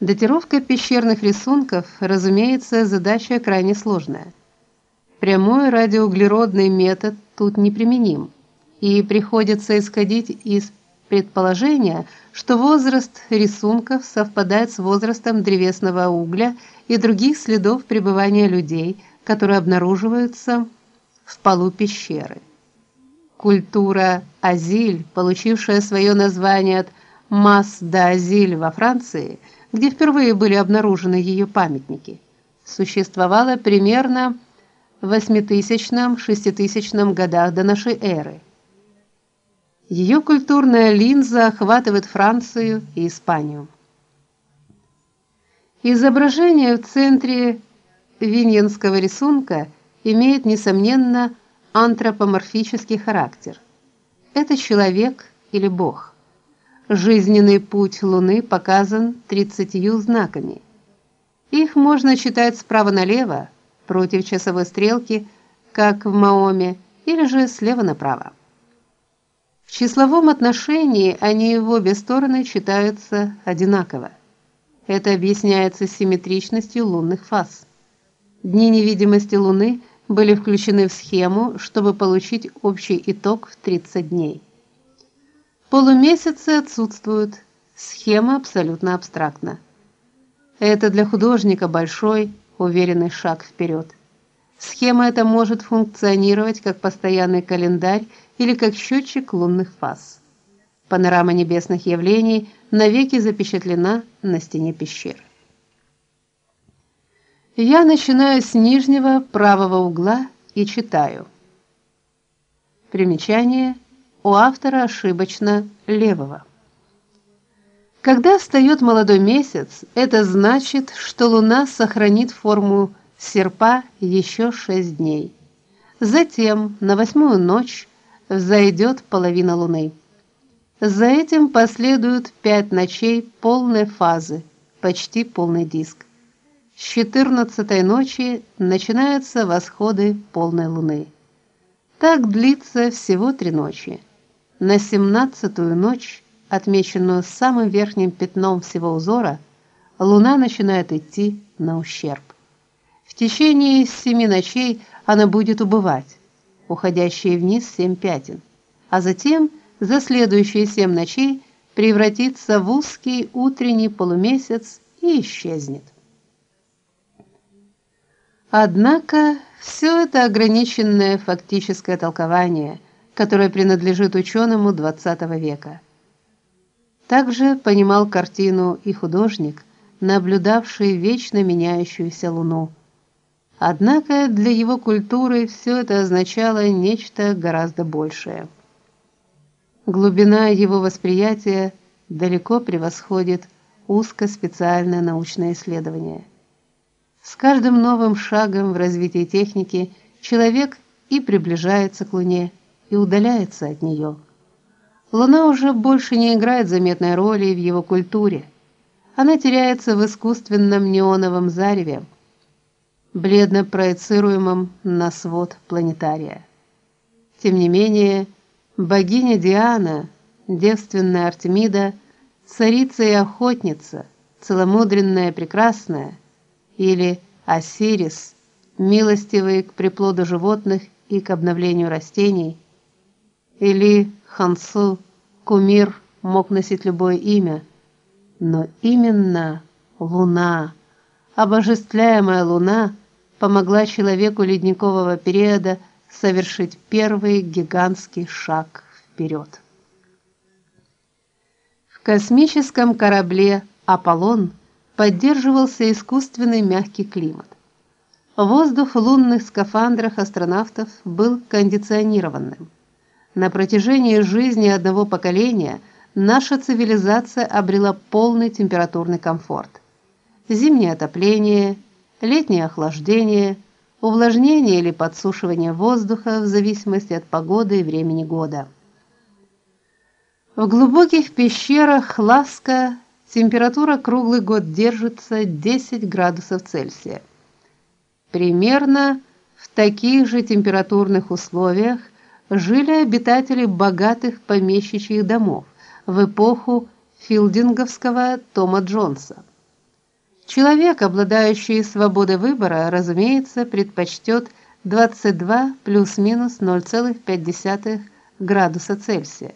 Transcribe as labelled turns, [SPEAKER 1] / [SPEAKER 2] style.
[SPEAKER 1] Датировка пещерных рисунков, разумеется, задача крайне сложная. Прямой радиоуглеродный метод тут неприменим, и приходится исходить из предположения, что возраст рисунков совпадает с возрастом древесного угля и других следов пребывания людей, которые обнаруживаются в полу пещеры. Культура Азиль, получившая свое название от Мас-да-Азиль во Франции, где впервые были обнаружены ее памятники, существовала примерно в 8000-6000 годах до нашей эры. Ее культурная линза охватывает Францию и Испанию. Изображение в центре виньенского рисунка имеет несомненно антропоморфический характер. Это человек или бог. Жизненный путь Луны показан тридцатью знаками. Их можно читать справа налево, против часовой стрелки, как в Маоме, или же слева направо. В числовом отношении они в обе стороны читаются одинаково. Это объясняется симметричностью лунных фаз. Дни невидимости Луны были включены в схему, чтобы получить общий итог в 30 дней. Полумесяцы отсутствуют. Схема абсолютно абстрактна. Это для художника большой, уверенный шаг вперед. Схема эта может функционировать как постоянный календарь или как счетчик лунных фаз. Панорама небесных явлений навеки запечатлена на стене пещеры. Я начинаю с нижнего правого угла и читаю. Примечание у автора ошибочно левого. Когда встает молодой месяц, это значит, что луна сохранит форму серпа еще шесть дней. Затем на восьмую ночь взойдет половина луны. За этим последуют пять ночей полной фазы, почти полный диск. С четырнадцатой ночи начинаются восходы полной луны. Так длится всего три ночи. На семнадцатую ночь, отмеченную самым верхним пятном всего узора, луна начинает идти на ущерб. В течение семи ночей она будет убывать, уходящие вниз семь пятен, а затем за следующие семь ночей превратится в узкий утренний полумесяц и исчезнет. Однако все это ограниченное фактическое толкование – которое принадлежит ученому XX века. Также понимал картину и художник, наблюдавший вечно меняющуюся луну. Однако для его культуры все это означало нечто гораздо большее. Глубина его восприятия далеко превосходит узкоспециальное научное исследование. С каждым новым шагом в развитии техники человек и приближается к Луне, и удаляется от нее. Луна уже больше не играет заметной роли в его культуре. Она теряется в искусственном неоновом зареве, бледно проецируемом на свод планетария. Тем не менее, богиня Диана, девственная Артемида, царица и охотница, целомудренная и прекрасная, или Осирис, милостивый к приплоду животных и к обновлению растений, или Хансу, кумир мог носить любое имя, но именно Луна, обожествляемая Луна, помогла человеку ледникового периода совершить первый гигантский шаг вперед. В космическом корабле Аполлон поддерживался искусственный мягкий климат. Воздух в лунных скафандрах астронавтов был кондиционированным. На протяжении жизни одного поколения наша цивилизация обрела полный температурный комфорт. Зимнее отопление, летнее охлаждение, увлажнение или подсушивание воздуха в зависимости от погоды и времени года. В глубоких пещерах Ласка температура круглый год держится 10 градусов Цельсия. Примерно в таких же температурных условиях жили обитатели богатых помещичьих домов в эпоху филдинговского Тома Джонса. Человек, обладающий свободой выбора, разумеется, предпочтет 22 плюс-минус 0,5 градуса Цельсия.